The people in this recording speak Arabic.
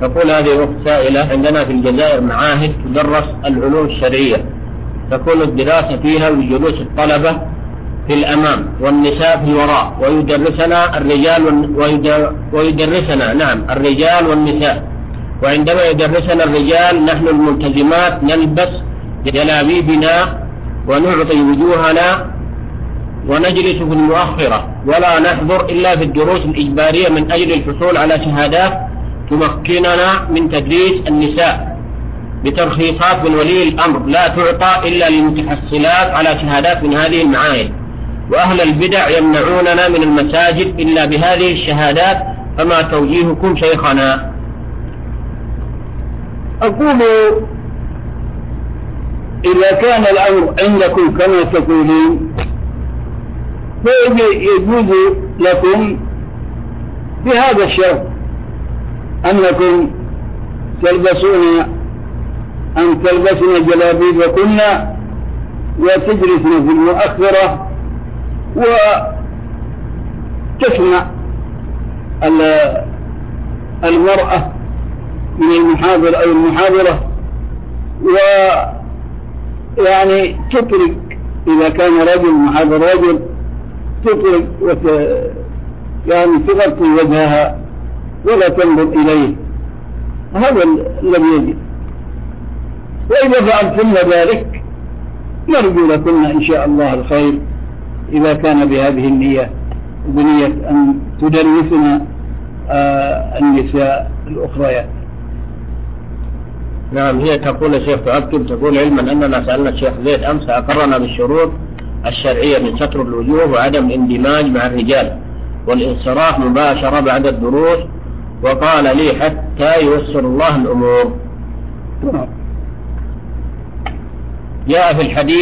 تقول هذه أخت سائلة عندنا في الجزائر معاهد تدرس العلوم الشرعية. تكون الدراسة فيها بجلوس الطلبة في الأمام والنساء في الوراء. ويدرسنا الرجال ويدرسنا نعم الرجال والنساء. وعندما يدرسنا الرجال نحن الملتزمات نلبس جلابيبنا ونعطي وجوهنا ونجلس في المؤخرة. ولا نحضر إلا في الدروس الإجبارية من أجل الحصول على شهادات تمكننا من تدريس النساء بترخيصات من ولي الأمر. لا تعطى إلا للمتحصلات على شهادات من هذه المعاهد وأهل البدع يمنعوننا من المساجد إلا بهذه الشهادات فما توجيهكم شيخنا؟ أقول إذا كان الأمر عندكم كما تقولون فيجوز لكم بهذا الشرط. أنكم تلبسون أن تلبسن جلابيبكن وتجلسن في المؤخرة وتسمع المرأة من المحاضر أو المحاضرة ويعني تترك إذا كان رجل محاضر رجل تترك وت... يعني تغطي وجهها ولا تنظر إليه. هذا الذي يجب. وإذا فعلتن ذلك نرجو لكن إن شاء الله الخير. إذا كان بهذه النية بنية أن تدرسنا آه النساء الأخريات نعم هي تقول الشيخ تؤكد تقول علما أننا سألنا الشيخ زيد أمس أقرنا بالشروط الشرعية من ستر الوجوه وعدم الاندماج مع الرجال والانصراف مباشرة بعد الدروس. وقال لي حتى ييسر الله الأمور. جاء في الحديث